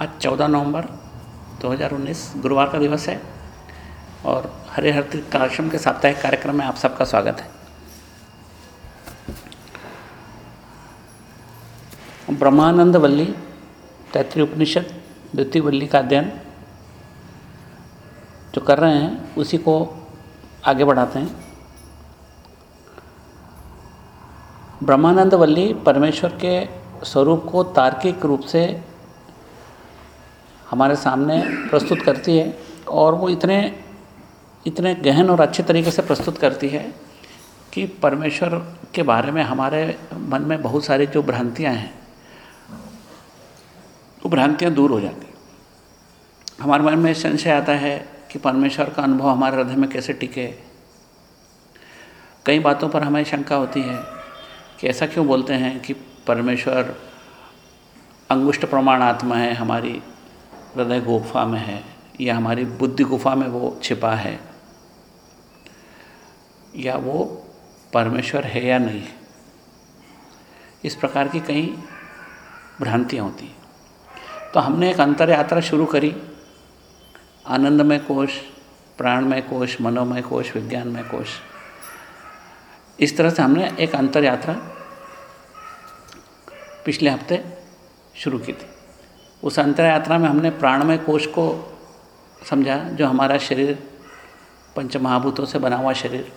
आज 14 नवंबर 2019 गुरुवार का दिवस है और हरे हर कार्यक्रम के साप्ताहिक कार्यक्रम में आप सबका स्वागत है। ब्रह्मानंद वल्ली तैतृय उपनिषद, द्वितीय वल्ली का अध्ययन जो कर रहे हैं, उसी को आगे बढ़ाते हैं। ब्रह्मानंद वल्ली परमेश्वर के स्वरूप को तार्किक रूप से हमारे सामने प्रस्तुत करती है और वो इतने इतने गहन और अच्छे तरीके से प्रस्तुत करती है कि परमेश्वर के बारे में हमारे मन में बहुत सारी जो भ्रांतियाँ हैं, वो भ्रांतियाँ दूर हो जाती हमारे मन में संशय आता है कि परमेश्वर का अनुभव हमारे हृदय में कैसे टिके। कई बातों पर हमें शंका होती है कि ऐसा क्यों बोलते हैं कि परमेश्वर अंगुष्ट प्रमाण आत्मा है हमारी हृदय गुफा में है, या हमारी बुद्धि गुफा में वो छिपा है, या वो परमेश्वर है या नहीं। इस प्रकार की कई भ्रांतियाँ होती तो हमने एक अंतर यात्रा शुरू करी। आनंदमय कोश, प्राणमय कोश, मनोमय कोश, विज्ञानमय कोश। इस तरह से हमने एक अंतर यात्रा पिछले हफ़्ते शुरू की थी। उस अंतर यात्रा में हमने प्राणमय कोश को समझा, जो हमारा शरीर पंच महाभूतों से बना हुआ शरीर,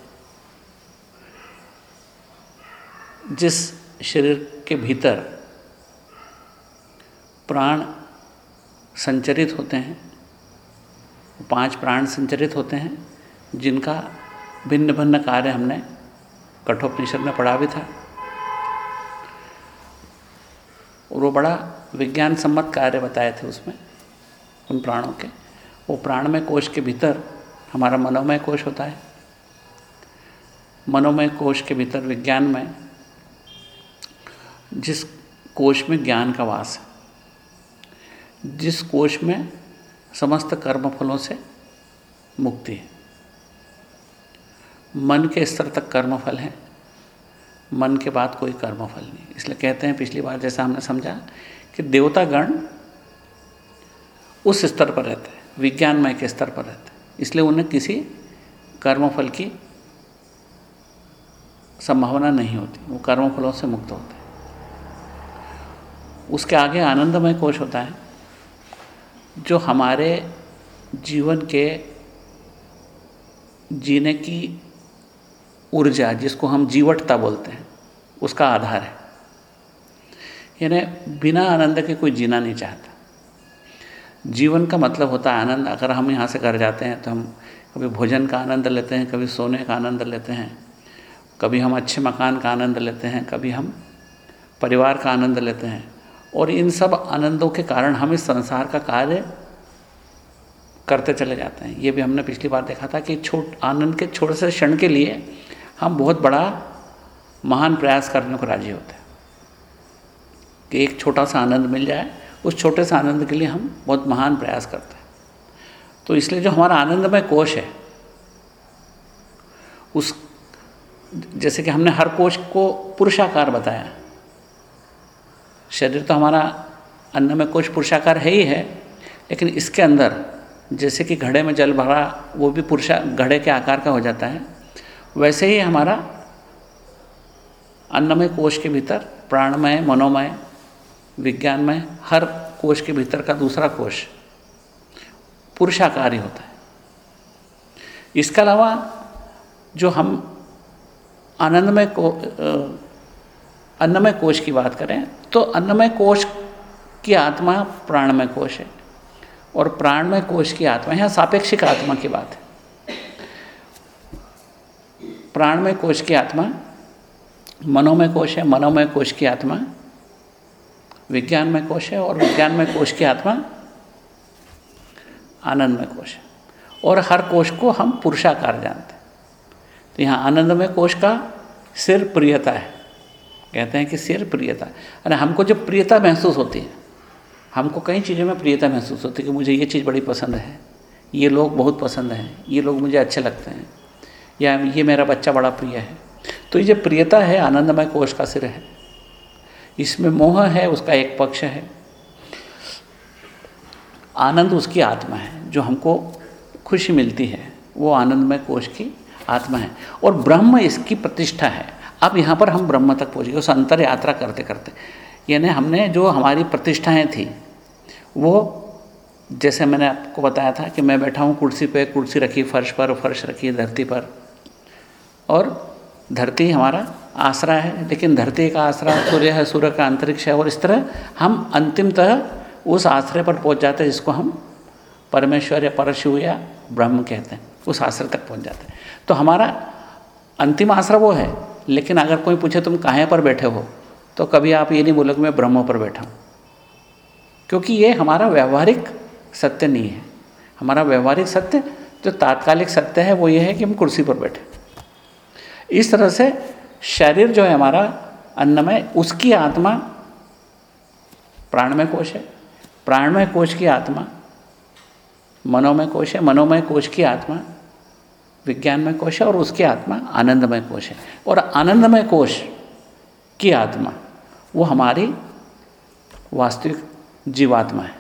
जिस शरीर के भीतर प्राण संचरित होते हैं, पाँच प्राण संचरित होते हैं, जिनका भिन्न भिन्न कार्य हमने कठोपनिषद में पढ़ा भी था। और वो बड़ा विज्ञान सम्मत कार्य बताए थे उसमें, उन प्राणों के। वो प्राणमय कोश के भीतर, हमारा मनोमय कोश होता है। मनोमय कोश के भीतर विज्ञान में, जिस कोश में ज्ञान का वास है, जिस कोश में समस्त कर्म फलों से मुक्ति है। मन के स्तर तक कर्मफल है, मन के बाद कोई कर्मफल नहीं। इसलिए कहते हैं, पिछली बार जैसा हमने समझा कि देवतागण उस स्तर पर रहते हैं, विज्ञानमय के स्तर पर रहते हैं। इसलिए उन्हें किसी कर्मफल की संभावना नहीं होती, वो कर्मफलों से मुक्त होते हैं। उसके आगे आनंदमय कोश होता है, जो हमारे जीवन के जीने की ऊर्जा, जिसको हम जीवटता बोलते हैं, उसका आधार है। यानी बिना आनंद के कोई जीना नहीं चाहता। जीवन का मतलब होता है आनंद। अगर हम यहाँ से घर जाते हैं तो हम कभी भोजन का आनंद लेते हैं, कभी सोने का आनंद लेते हैं, कभी हम अच्छे मकान का आनंद लेते हैं, कभी हम परिवार का आनंद लेते हैं। और इन सब आनंदों के कारण हम इस संसार का कार्य करते चले जाते हैं। ये भी हमने पिछली बार देखा था कि छोट, आनंद के छोटे से क्षण के लिए हम बहुत बड़ा महान प्रयास करने को राज़ी होते हैं। कि एक छोटा सा आनंद मिल जाए, उस छोटे से आनंद के लिए हम बहुत महान प्रयास करते हैं। तो इसलिए जो हमारा आनंदमय कोश है, उस, जैसे कि हमने हर कोश को पुरुषाकार बताया। शरीर तो हमारा अन्नमय कोश पुरुषाकार है ही है, लेकिन इसके अंदर, जैसे कि घड़े में जल भरा, वो भी पुरुषा, घड़े के आकार का हो जाता है, वैसे ही हमारा अन्नमय कोश के भीतर प्राणमय, मनोमय विज्ञानमय हर कोश के भीतर का दूसरा कोश पुरुषाकार ही होता है। इसके अलावा जो हम आनंदमय को अन्नमय कोश की बात करें तो अन्नमय कोश की आत्मा प्राणमय कोश है और प्राणमय कोश की आत्मा यहाँ सापेक्षिक आत्मा की बात है। प्राणमय कोश की आत्मा मनोमय कोश है, मनोमय कोश की आत्मा विज्ञानमय कोश है और विज्ञानमय कोश की आत्मा आनंदमय कोश है। और हर कोश को हम पुरुषाकार जानते हैं। तो यहाँ आनंदमय कोश का सिर प्रियता है। कहते हैं कि सिर प्रियता अरे हमको जब प्रियता महसूस होती है, हमको कई चीज़ों में प्रियता महसूस होती है कि मुझे ये चीज़ बड़ी पसंद है, ये लोग बहुत पसंद हैं, ये लोग मुझे अच्छे लगते हैं, या ये मेरा बच्चा बड़ा प्रिय है। तो ये जो प्रियता है, आनंदमय कोश का सिर है इसमें मोह है, उसका एक पक्ष है। आनंद उसकी आत्मा है, जो हमको खुशी मिलती है, वो आनंदमय कोश की आत्मा है। और ब्रह्म इसकी प्रतिष्ठा है। अब यहाँ पर हम ब्रह्म तक पहुँच गए, उस अंतर यात्रा करते करते। यानी हमने जो हमारी प्रतिष्ठाएँ थी, वो जैसे मैंने आपको बताया था कि मैं बैठा हूँ कुर्सी पे, कुर्सी रखी, फर्श पर, फर्श रखी, धरती पर। और धरती हमारा आसरा है, लेकिन धरती का आसरा, सूर्य है, सूर्य का अंतरिक्ष है, और इस तरह हम अंतिमतः उस आश्रय पर पहुँच जाते हैं जिसको हम परमेश्वर या परशु या ब्रह्म कहते हैं। उस आश्रय तक पहुँच जाते हैं। तो हमारा अंतिम आश्रय वो है, लेकिन अगर कोई पूछे तुम कहाँ पर बैठे हो तो कभी आप ये नहीं बोलोगे, मैं ब्रह्म पर बैठा हूँ। क्योंकि ये हमारा व्यवहारिक सत्य नहीं है। हमारा व्यवहारिक सत्य, जो तात्कालिक सत्य है, वो ये है कि हम कुर्सी पर बैठे। इस तरह से शरीर जो है हमारा अन्नमय उसकी आत्मा प्राणमय कोश है। प्राणमय कोश की आत्मा, मनोमय कोश है। मनोमय कोश की आत्मा विज्ञानमय कोश है और उसकी आत्मा आनंदमय कोश है। और आनंदमय कोश की आत्मा, वो हमारी वास्तविक जीवात्मा है,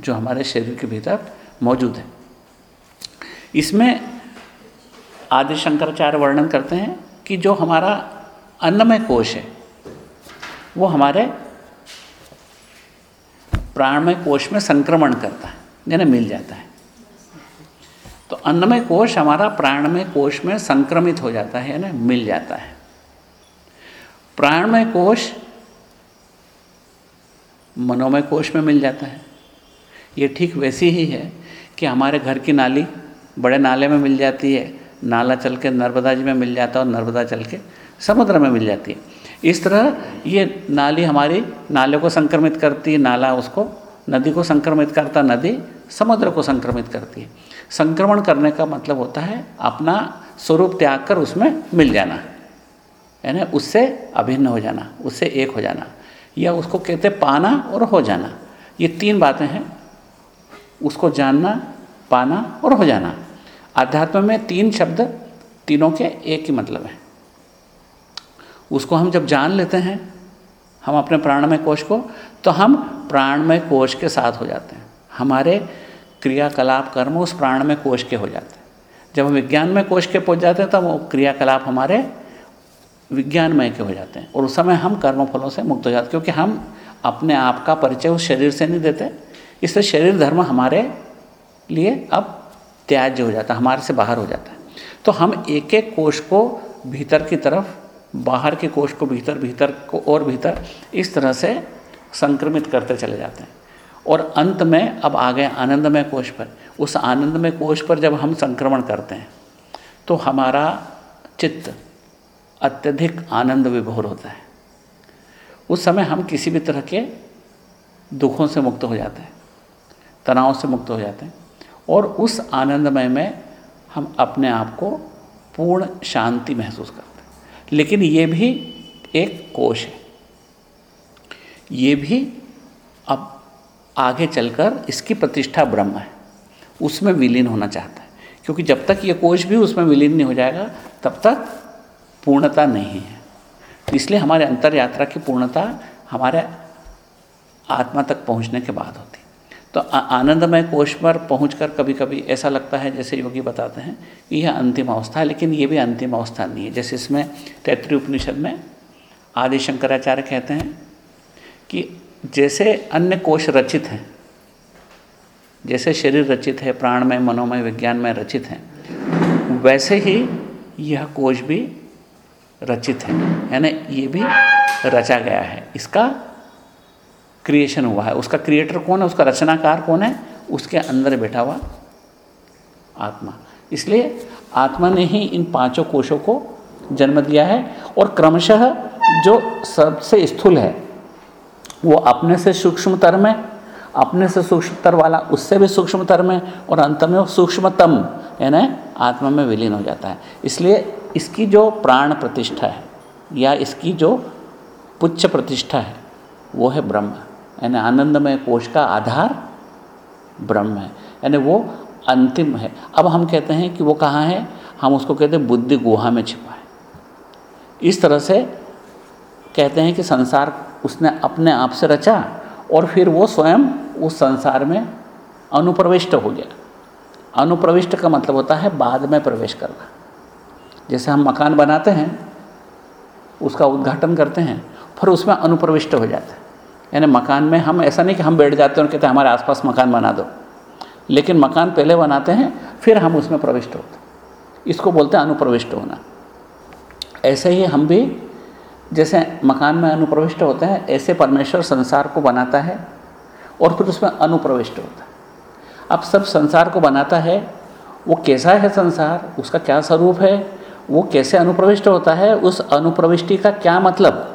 जो हमारे शरीर के भीतर मौजूद है। इसमें आदि शंकराचार्य वर्णन करते हैं कि जो हमारा अन्नमय कोश है, वो हमारे प्राणमय कोश में संक्रमण करता है, यानी मिल जाता है। तो अन्नमय कोश हमारा प्राणमय कोश में संक्रमित हो जाता है, यानी मिल जाता है। प्राणमय कोश मनोमय कोश में मिल जाता है। ये ठीक वैसी ही है कि हमारे घर की नाली बड़े नाले में मिल जाती है, नाला चल के नर्मदा जी में मिल जाता है और नर्मदा चल के समुद्र में मिल जाती है। इस तरह ये नाली हमारी नाले को संक्रमित करती है, नाला उसको, नदी को संक्रमित करता नदी समुद्र को संक्रमित करती है। संक्रमण करने का मतलब होता है अपना स्वरूप त्याग कर उसमें मिल जाना, यानी उससे अभिन्न हो जाना, उससे एक हो जाना, या उसको कहते पाना और हो जाना। ये तीन बातें हैं। उसको जानना, पाना और हो जाना। अध्यात्म में तीन शब्द तीनों के एक ही मतलब है। उसको हम जब जान लेते हैं, हम अपने प्राणमय कोश को तो हम प्राणमय कोश के साथ हो जाते हैं। हमारे क्रियाकलाप कर्म उस प्राणमय कोश के हो जाते हैं। जब हम विज्ञानमय कोश के पहुँच जाते हैं, तब वो क्रियाकलाप हमारे विज्ञानमय के हो जाते हैं। और उस समय हम कर्मफलों से मुक्त हो जाते हैं, क्योंकि हम अपने आप का परिचय उस शरीर से नहीं देते। इसलिए शरीर धर्म हमारे लिए अब त्याज्य हो जाता है, हमारे से बाहर हो जाता है। तो हम एक एक कोष को भीतर की तरफ़ बाहर के कोष को भीतर भीतर को और भीतर इस तरह से संक्रमित करते चले जाते हैं। और अंत में अब आ गए आनंदमय कोष पर। उस आनंदमय कोष पर जब हम संक्रमण करते हैं तो हमारा चित्त अत्यधिक आनंद विभोर होता है। उस समय हम किसी भी तरह के दुखों से मुक्त हो जाते हैं, तनाव से मुक्त हो जाते हैं और उस आनंदमय में हम अपने आप को पूर्ण शांति महसूस करते हैं। लेकिन ये भी एक कोश है। ये भी अब आगे चलकर इसकी प्रतिष्ठा ब्रह्म है। उसमें विलीन होना चाहता है। क्योंकि जब तक ये कोश भी उसमें विलीन नहीं हो जाएगा, तब तक पूर्णता नहीं है। इसलिए हमारे अंतर यात्रा की पूर्णता हमारे आत्मा तक पहुँचने के बाद होती तो आनंदमय कोश पर पहुँच कभी कभी ऐसा लगता है जैसे योगी बताते हैं कि यह अंतिम अवस्था है, लेकिन ये भी अंतिम अवस्था नहीं है। जैसे इसमें तैतृय उपनिषद में आदि शंकराचार्य कहते हैं कि जैसे अन्य कोश रचित हैं, जैसे शरीर रचित है, प्राणमय, मनोमय विज्ञान में रचित हैं, वैसे ही यह कोश भी रचित है। यानी ये भी रचा गया है। इसका क्रिएशन हुआ है। उसका क्रिएटर कौन है? उसका रचनाकार कौन है? उसके अंदर बैठा हुआ आत्मा। इसलिए आत्मा ने ही इन पाँचों कोशों को जन्म दिया है और क्रमशः जो सबसे स्थूल है, वो अपने से सूक्ष्मतर में, अपने से सूक्ष्मतर वाला उससे भी सूक्ष्मतर में और अंत में वो सूक्ष्मतम, यानी आत्मा में विलीन हो जाता है। इसलिए इसकी जो प्राण प्रतिष्ठा है या इसकी जो पुच्छ प्रतिष्ठा है, वो है ब्रह्म। यानी आनंदमय कोश का आधार ब्रह्म है, यानी वो अंतिम है। अब हम कहते हैं कि वो कहाँ है? हम उसको कहते हैं बुद्धि गुहा में छिपा है। इस तरह से कहते हैं कि संसार उसने अपने आप से रचा और फिर वो स्वयं उस संसार में अनुप्रविष्ट हो गया। अनुप्रविष्ट का मतलब होता है बाद में प्रवेश करना। जैसे हम मकान बनाते हैं, उसका उद्घाटन करते हैं, फिर उसमें अनुप्रविष्ट हो जाते है। यानी मकान में हम ऐसा नहीं कि हम बैठ जाते हैं और कहते हैं, हमारे आसपास मकान बना दो। लेकिन मकान पहले बनाते हैं, फिर हम उसमें प्रविष्ट होते हैं। इसको बोलते हैं अनुप्रविष्ट होना। ऐसे ही हम भी, जैसे मकान में अनुप्रविष्ट होते हैं, ऐसे परमेश्वर संसार को बनाता है और फिर उसमें अनुप्रविष्ट होता है। अब सब संसार को बनाता है, वो कैसा है संसार? उसका क्या स्वरूप है? वो कैसे अनुप्रविष्ट होता है? उस अनुप्रविष्टि का क्या मतलब?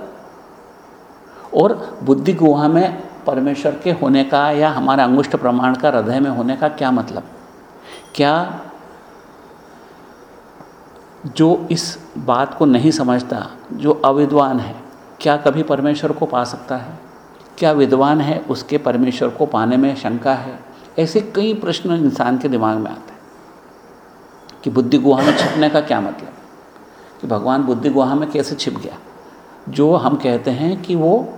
और बुद्धि गुहा में परमेश्वर के होने का या हमारे अंगुष्ठ प्रमाण का, हृदय में होने का क्या मतलब? क्या जो इस बात को नहीं समझता, जो अविद्वान है, क्या कभी परमेश्वर को पा सकता है? क्या विद्वान है, उसके परमेश्वर को पाने में शंका है? ऐसे कई प्रश्न इंसान के दिमाग में आते हैं कि बुद्धि गुहा में छिपने का क्या मतलब? कि भगवान बुद्धि गुहा में कैसे छिप गया? जो हम कहते हैं कि वो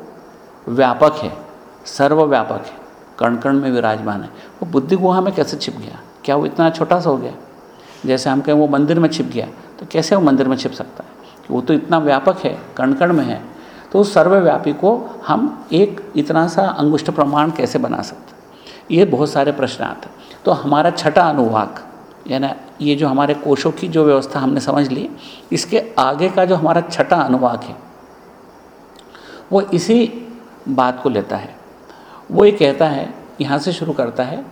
व्यापक है, सर्वव्यापक है कण कण में विराजमान है। वो बुद्धि गुहा में कैसे छिप गया? क्या वो इतना छोटा सा हो गया? जैसे हम कहें वो मंदिर में छिप गया तो कैसे वो मंदिर में छिप सकता है? वो तो इतना व्यापक है कण कण में है तो उस सर्वव्यापी को हम एक इतना सा अंगुष्ठ प्रमाण कैसे बना सकते ये बहुत सारे प्रश्न आते हैं। तो हमारा छठा अनुवाक, यानी ये जो हमारे कोशों की जो व्यवस्था हमने समझ ली, इसके आगे का जो हमारा छठा अनुवाक है, वो इसी बात को लेता है। वो ये कहता है, यहाँ से शुरू करता है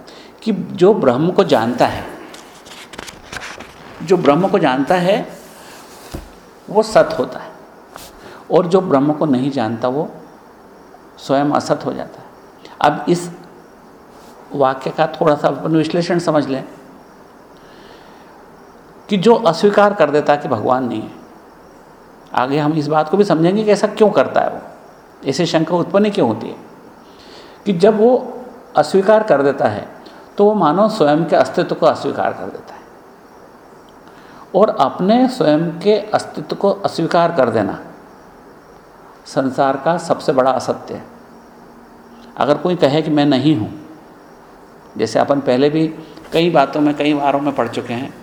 कि जो ब्रह्म को जानता है, जो ब्रह्म को जानता है, वो सत होता है। और जो ब्रह्म को नहीं जानता, वो स्वयं असत हो जाता है। अब इस वाक्य का थोड़ा सा अपन विश्लेषण समझ लें कि जो अस्वीकार कर देता है कि भगवान नहीं है। आगे हम इस बात को भी समझेंगे कि ऐसा क्यों करता है। ऐसे शंका उत्पन्न क्यों होती है? कि जब वो अस्वीकार कर देता है तो वो मानो स्वयं के अस्तित्व को अस्वीकार कर देता है। और अपने स्वयं के अस्तित्व को अस्वीकार कर देना संसार का सबसे बड़ा असत्य है। अगर कोई कहे कि मैं नहीं हूँ, जैसे अपन पहले भी कई बातों में, कई बारों में पढ़ चुके हैं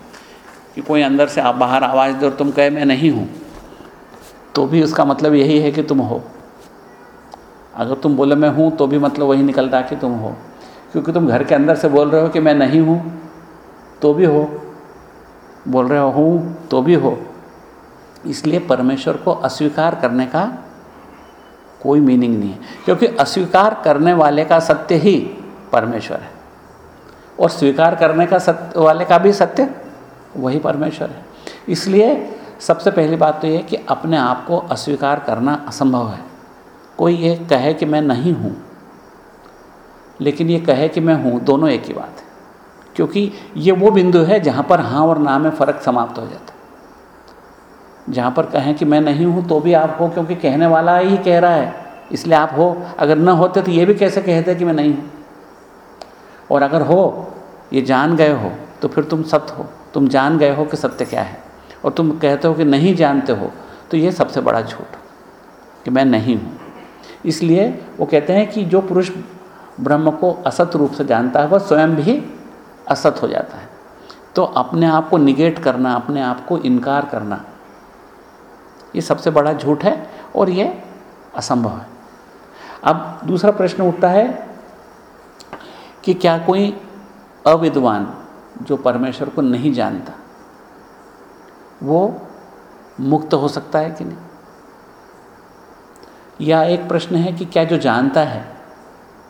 कि कोई अंदर से आप बाहर आवाज़ दे और तुम कहे, मैं नहीं हूँ तो भी उसका मतलब यही है कि तुम हो। अगर तुम बोले मैं हूँ तो भी मतलब वही निकलता कि तुम हो। क्योंकि तुम घर के अंदर से बोल रहे हो कि मैं नहीं हूँ तो भी हो। बोल रहे हो, हूँ तो भी हो। इसलिए परमेश्वर को अस्वीकार करने का कोई मीनिंग नहीं है। क्योंकि अस्वीकार करने वाले का सत्य ही परमेश्वर है। और स्वीकार करने का सत्य, वाले का भी सत्य वही परमेश्वर है। इसलिए सबसे पहली बात तो ये कि अपने आप को अस्वीकार करना असंभव है। कोई ये कहे कि मैं नहीं हूँ, लेकिन ये कहे कि मैं हूँ, दोनों एक ही बात है। क्योंकि ये वो बिंदु है जहाँ पर हाँ और ना में फ़र्क समाप्त हो जाता है। जहाँ पर कहें कि मैं नहीं हूँ तो भी आप हो, क्योंकि कहने वाला ही कह रहा है। इसलिए आप हो। अगर न होते तो ये भी कैसे कहते कि मैं नहीं हूँ? और अगर हो, ये जान गए हो तो फिर तुम सत्य हो। तुम जान गए हो कि सत्य क्या है। और तुम कहते हो कि नहीं जानते हो तो ये सबसे बड़ा झूठ कि मैं नहीं हूँ। इसलिए वो कहते हैं कि जो पुरुष ब्रह्म को असत रूप से जानता है, वह स्वयं भी असत हो जाता है। तो अपने आप को निगेट करना, अपने आप को इनकार करना, ये सबसे बड़ा झूठ है और ये असंभव है। अब दूसरा प्रश्न उठता है कि क्या कोई अविद्वान जो परमेश्वर को नहीं जानता, वो मुक्त हो सकता है कि नहीं? या एक प्रश्न है कि क्या जो जानता है,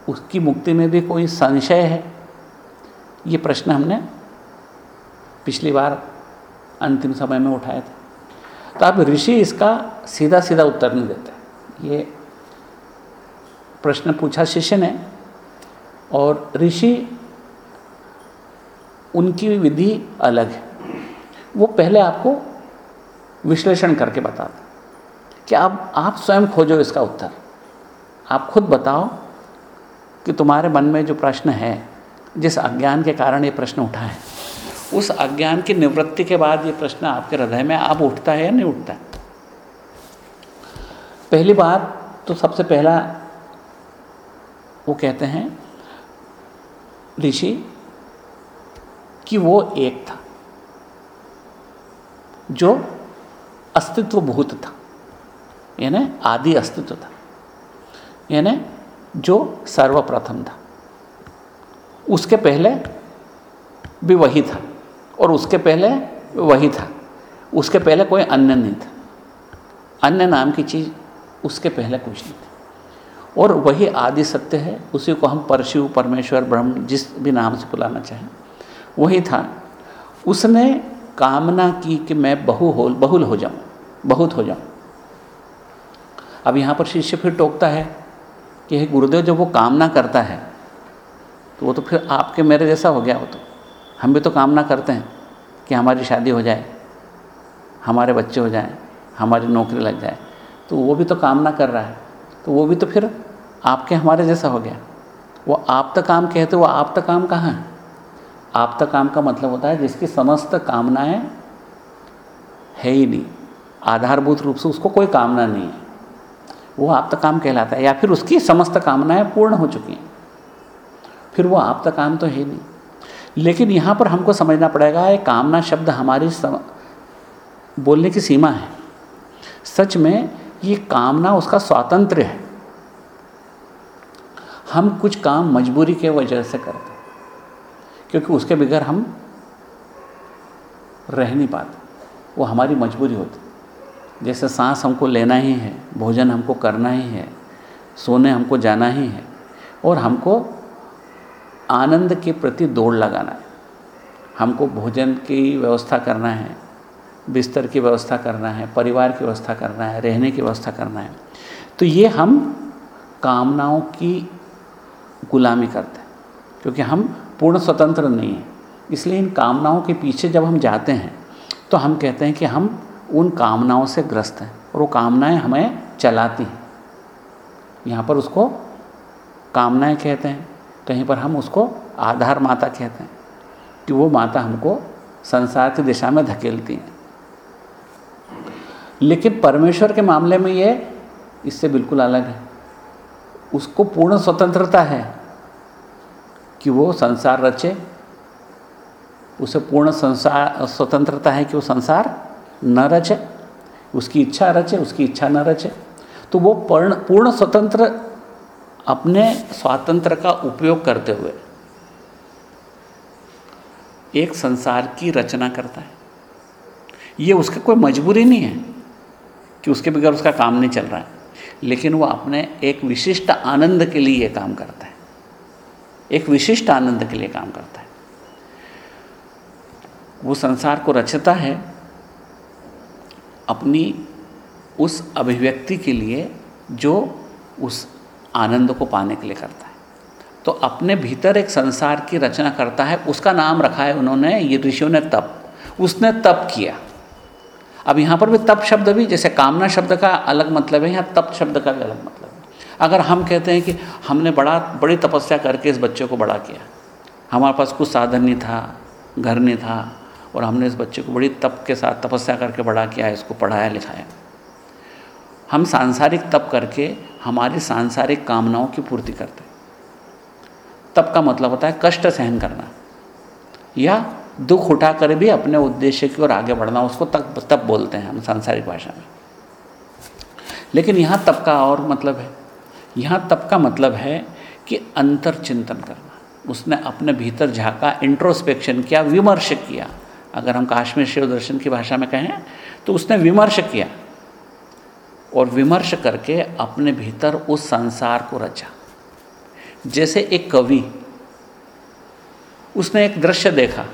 उसकी मुक्ति में भी कोई संशय है? ये प्रश्न हमने पिछली बार अंतिम समय में उठाए थे। तो अब ऋषि इसका सीधा सीधा उत्तर नहीं देते। ये प्रश्न पूछा शिष्य ने और ऋषि उनकी विधि अलग है। वो पहले आपको विश्लेषण करके बताते कि अब आप स्वयं खोजो इसका उत्तर। आप खुद बताओ कि तुम्हारे मन में जो प्रश्न है, जिस अज्ञान के कारण ये प्रश्न उठा है, उस अज्ञान की निवृत्ति के बाद ये प्रश्न आपके हृदय में आप उठता है या नहीं उठता है? पहली बात तो सबसे पहला वो कहते हैं, ऋषि, कि वो एक था, जो अस्तित्व भूत था। यानी आदि अस्तित्व था। यानी जो सर्वप्रथम था। उसके पहले भी वही था और उसके पहले वही था। उसके पहले कोई अन्य नहीं था। अन्य नाम की चीज़ उसके पहले कुछ नहीं था। और वही आदि सत्य है, उसी को हम परशिव, परमेश्वर, ब्रह्म जिस भी नाम से बुलाना चाहें, वही था। उसने कामना की कि मैं बहु हो बहुल हो जाऊँ, बहुत हो जाऊँ। अब यहाँ पर शिष्य फिर टोकता है कि हे गुरुदेव, जब वो कामना करता है तो वो तो फिर आपके मेरे जैसा हो गया वो तो। हम भी तो कामना करते हैं कि हमारी शादी हो जाए, हमारे बच्चे हो जाएँ, हमारी नौकरी लग जाए। तो वो भी तो कामना कर रहा है। तो वो भी तो फिर आपके हमारे जैसा हो गया। वो आप तक काम कहते वो आप तक काम कहाँ है? आप तक काम का मतलब होता है जिसकी समस्त कामनाएँ है ही नहीं। आधारभूत रूप से उसको कोई कामना नहीं है। वो आप काम कहलाता है, या फिर उसकी समस्त कामनाएँ पूर्ण हो चुकी हैं। फिर वो आप काम तो है नहीं। लेकिन यहाँ पर हमको समझना पड़ेगा, ये कामना शब्द हमारी सम... बोलने की सीमा है। सच में ये कामना उसका स्वातंत्र है। हम कुछ काम मजबूरी के वजह से करते क्योंकि उसके बगैर हम रह नहीं पाते। वो हमारी मजबूरी होती जैसे सांस हमको लेना ही है, भोजन हमको करना ही है, सोने हमको जाना ही है, और हमको आनंद के प्रति दौड़ लगाना है। हमको भोजन की व्यवस्था करना है, बिस्तर की व्यवस्था करना है, परिवार की व्यवस्था करना है, रहने की व्यवस्था करना है। तो ये हम कामनाओं की गुलामी करते हैं, क्योंकि हम पूर्ण स्वतंत्र नहीं हैं। इसलिए इन कामनाओं के पीछे जब हम जाते हैं तो हम कहते हैं कि हम उन कामनाओं से ग्रस्त हैं और वो कामनाएँ हमें चलाती हैं। यहाँ पर उसको कामनाएँ कहते हैं, कहीं पर हम उसको आधार माता कहते हैं कि वो माता हमको संसार की दिशा में धकेलती हैं। लेकिन परमेश्वर के मामले में ये इससे बिल्कुल अलग है। उसको पूर्ण स्वतंत्रता है कि वो संसार रचे, उसे पूर्ण संसार, स्वतंत्रता है कि वो संसार न रचे उसकी इच्छा रचे उसकी इच्छा न रचे तो वो पूर्ण पूर्ण स्वतंत्र अपने स्वातंत्र का उपयोग करते हुए एक संसार की रचना करता है। ये उसका कोई मजबूरी नहीं है कि उसके बगैर उसका काम नहीं चल रहा है, लेकिन वो अपने एक विशिष्ट आनंद के लिए ये काम करता है। एक विशिष्ट आनंद के लिए काम करता है। वो संसार को रचता है अपनी उस अभिव्यक्ति के लिए जो उस आनंद को पाने के लिए करता है। तो अपने भीतर एक संसार की रचना करता है, उसका नाम रखा है उन्होंने, ये ऋषियों ने तप। उसने तप किया। अब यहाँ पर भी तप शब्द भी, जैसे कामना शब्द का अलग मतलब है, यहाँ तप शब्द का भी अलग मतलब है। अगर हम कहते हैं कि हमने बड़ा, बड़ी तपस्या करके इस बच्चे को बड़ा किया। हमारे पास कुछ साधन नहीं था, घर नहीं था और हमने इस बच्चे को बड़ी तप के साथ तपस्या करके बड़ा किया है इसको पढ़ाया, लिखाया। हम सांसारिक तप करके हमारी सांसारिक कामनाओं की पूर्ति करते तप का मतलब होता है कष्ट सहन करना। या दुख उठा कर भी अपने उद्देश्य की ओर आगे बढ़ना, उसको तप तप बोलते हैं हम सांसारिक भाषा में। लेकिन यहाँ तप का और मतलब है। यहाँ तप का मतलब है कि अंतर चिंतन करना। उसने अपने भीतर झाँका इंट्रोस्पेक्शन किया, विमर्श किया। अगर हम काश्मीर शिव दर्शन की भाषा में कहें तो उसने विमर्श किया। और विमर्श करके अपने भीतर उस संसार को रचा। जैसे एक कवि, उसने एक दृश्य देखा,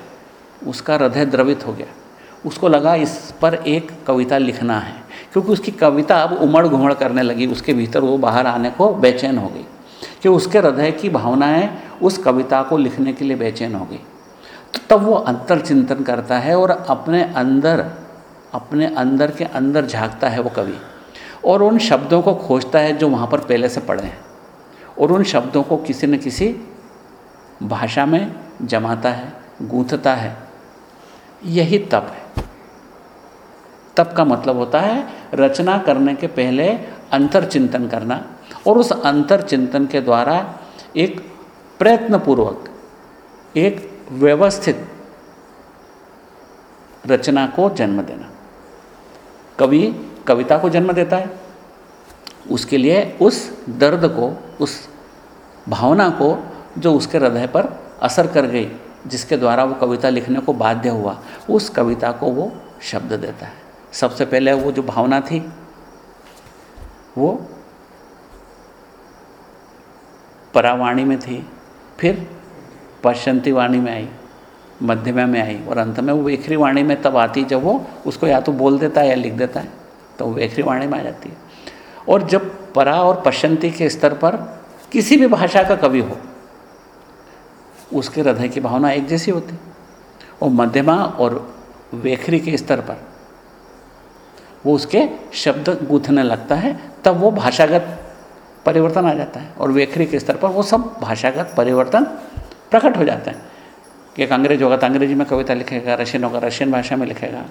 उसका हृदय द्रवित हो गया। उसको लगा, इस पर एक कविता लिखना है। क्योंकि उसकी कविता अब उमड़ घुमड़ करने लगी, उसके भीतर वो बाहर आने को बेचैन हो गई। कि उसके हृदय की भावनाएँ उस कविता को लिखने के लिए बेचैन हो गई। तो तब वो अंतर चिंतन करता है और अपने अंदर अपने अंदर के अंदर झांकता है वो कवि। और उन शब्दों को खोजता है जो वहाँ पर पहले से पढ़े हैं। और उन शब्दों को किसी न किसी भाषा में जमाता है, गूंथता है। यही तप है। तप का मतलब होता है रचना करने के पहले अंतर चिंतन करना और उस अंतर चिंतन के द्वारा एक प्रयत्नपूर्वक, एक व्यवस्थित रचना को जन्म देना। कवि कविता को जन्म देता है, उसके लिए उस दर्द को, उस भावना को जो उसके हृदय पर असर कर गई, जिसके द्वारा वो कविता लिखने को बाध्य हुआ, उस कविता को वो शब्द देता है। सबसे पहले वो जो भावना थी, वो परावाणी में थी, फिर पश्चंती वाणी में आई, मध्यमा में आई और अंत में वो वेखरी वाणी में तब आती जब वो उसको या तो बोल देता है या लिख देता है तो वो वेखरी वाणी में आ जाती है। और जब परा और पश्चंती के स्तर पर किसी भी भाषा का कवि हो, उसके हृदय की भावना एक जैसी होती और मध्यमा और वेखरी के स्तर पर वो उसके शब्द गूंथने लगता है, तब वो भाषागत परिवर्तन आ जाता है और वेखरी के स्तर पर वो सब भाषागत परिवर्तन प्रकट हो जाते हैं कि एक अंग्रेज़ होगा तो अंग्रेज़ी में कविता लिखेगा, रशियन होगा, रशियन भाषा में लिखेगा,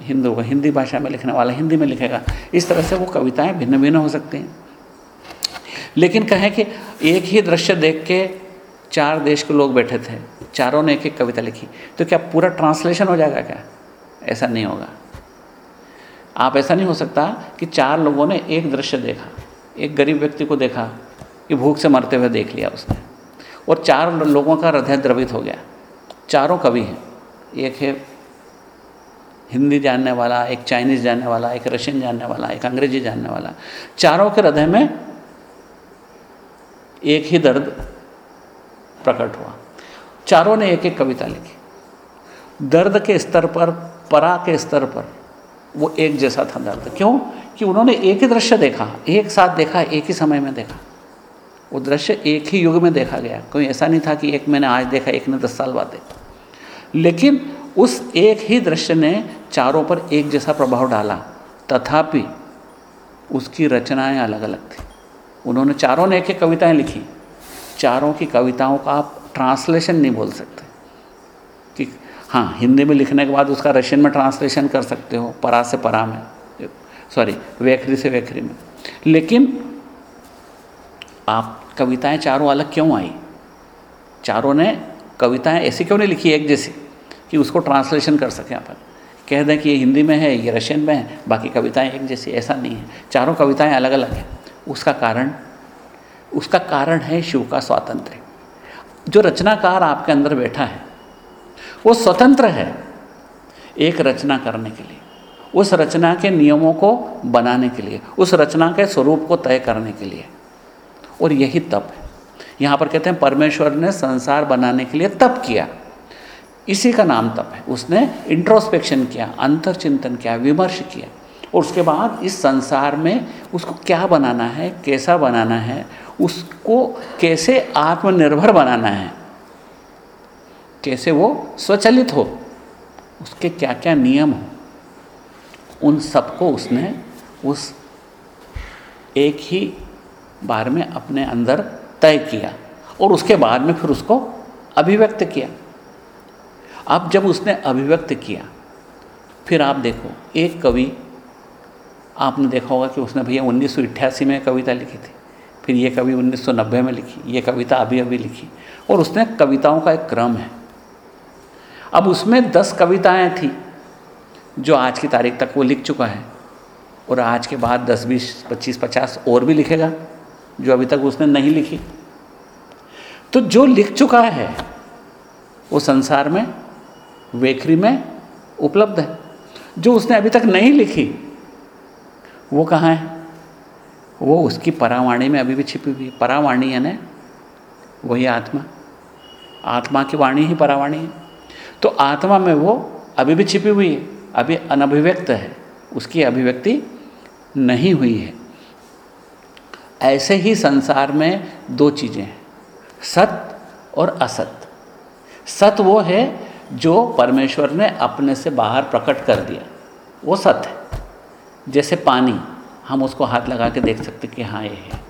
हिंदू होगा, हिंदी भाषा में लिखने वाला हिंदी में लिखेगा। इस तरह से वो कविताएँ भिन्न भिन्न हो सकती हैं। लेकिन कहें कि एक ही दृश्य देख के चार देश के लोग बैठे थे, चारों ने एक एक कविता लिखी तो क्या पूरा ट्रांसलेशन हो जाएगा क्या? ऐसा नहीं होगा। आप ऐसा नहीं हो सकता कि चार लोगों ने एक दृश्य देखा, एक गरीब व्यक्ति को देखा, कि भूख से मरते हुए देख लिया उसने। और चार लोगों का हृदय द्रवित हो गया। चारों कवि हैं। एक है हिंदी जानने वाला, एक चाइनीज़ जानने वाला, एक रशियन जानने वाला, एक अंग्रेज़ी जानने वाला। चारों के हृदय में एक ही दर्द प्रकट हुआ। चारों ने एक एक कविता लिखी। दर्द के स्तर पर, परा के स्तर पर वो एक जैसा था दर्द। क्यों? कि उन्होंने एक ही दृश्य देखा, एक साथ देखा, एक ही समय में देखा। वो दृश्य एक ही युग में देखा गया। कोई ऐसा नहीं था कि एक मैंने आज देखा, एक ने दस साल बाद देखा। लेकिन उस एक ही दृश्य ने चारों पर एक जैसा प्रभाव डाला। तथापि उसकी रचनाएँ अलग अलग थी। उन्होंने चारों ने एक एक कविताएँ लिखी। चारों की कविताओं का आप ट्रांसलेशन नहीं बोल सकते। कि हाँ हिंदी में लिखने के बाद उसका रशियन में ट्रांसलेशन कर सकते हो, परा से परा में सॉरी वेखरी से वेखरी में। लेकिन आप कविताएँ चारों अलग क्यों आई? चारों ने कविताएँ ऐसी क्यों नहीं लिखी एक जैसी कि उसको ट्रांसलेशन कर सकें अपन? कह दें कि ये हिंदी में है, ये रशियन में है, बाकी कविताएँ एक जैसी, ऐसा नहीं है। चारों कविताएँ अलग अलग हैं। उसका कारण उसका कारण है शिव का स्वातंत्र जो रचनाकार आपके अंदर बैठा है, वो स्वतंत्र है एक रचना करने के लिए। उस रचना के नियमों को बनाने के लिए, उस रचना के स्वरूप को तय करने के लिए। और यही तप है। यहाँ पर कहते हैं, परमेश्वर ने संसार बनाने के लिए तप किया। इसी का नाम तप है। उसने इंट्रोस्पेक्शन किया अंतर चिंतन किया, विमर्श किया। और उसके बाद इस संसार में उसको क्या बनाना है, कैसा बनाना है, उसको कैसे आत्मनिर्भर बनाना है, कैसे वो स्वचलित हो, उसके क्या क्या नियम हो, उन सबको उसने उस एक ही बार में अपने अंदर तय किया और उसके बाद में फिर उसको अभिव्यक्त किया। अब जब उसने अभिव्यक्त किया, फिर आप देखो, एक कवि, आपने देखा होगा कि उसने भैया उन्नीस सौ अठासी में कविता लिखी थी, फिर ये कवि 1990 में लिखी, ये कविता अभी अभी लिखी और उसने कविताओं का एक क्रम है। अब उसमें दस कविताएँ थी, जो आज की तारीख तक वो लिख चुका है और आज के बाद दस, बीस, पच्चीस, पचास और भी लिखेगा। जो अभी तक उसने नहीं लिखी। तो जो लिख चुका है, वो संसार में, वेखरी में उपलब्ध है। जो उसने अभी तक नहीं लिखी, वो कहाँ है? वो उसकी परावाणी में अभी भी छिपी हुई परावाणी है ना वही आत्मा। आत्मा की वाणी ही परावाणी है। तो आत्मा में वो अभी भी छिपी हुई है, अभी अनभिव्यक्त है। उसकी अभिव्यक्ति नहीं हुई है। ऐसे ही संसार में दो चीज़ें हैं सत्य और असत। सत वो है जो परमेश्वर ने अपने से बाहर प्रकट कर दिया। वो सत्य है। जैसे पानी, हम उसको हाथ लगा के देख सकते कि हाँ ये है।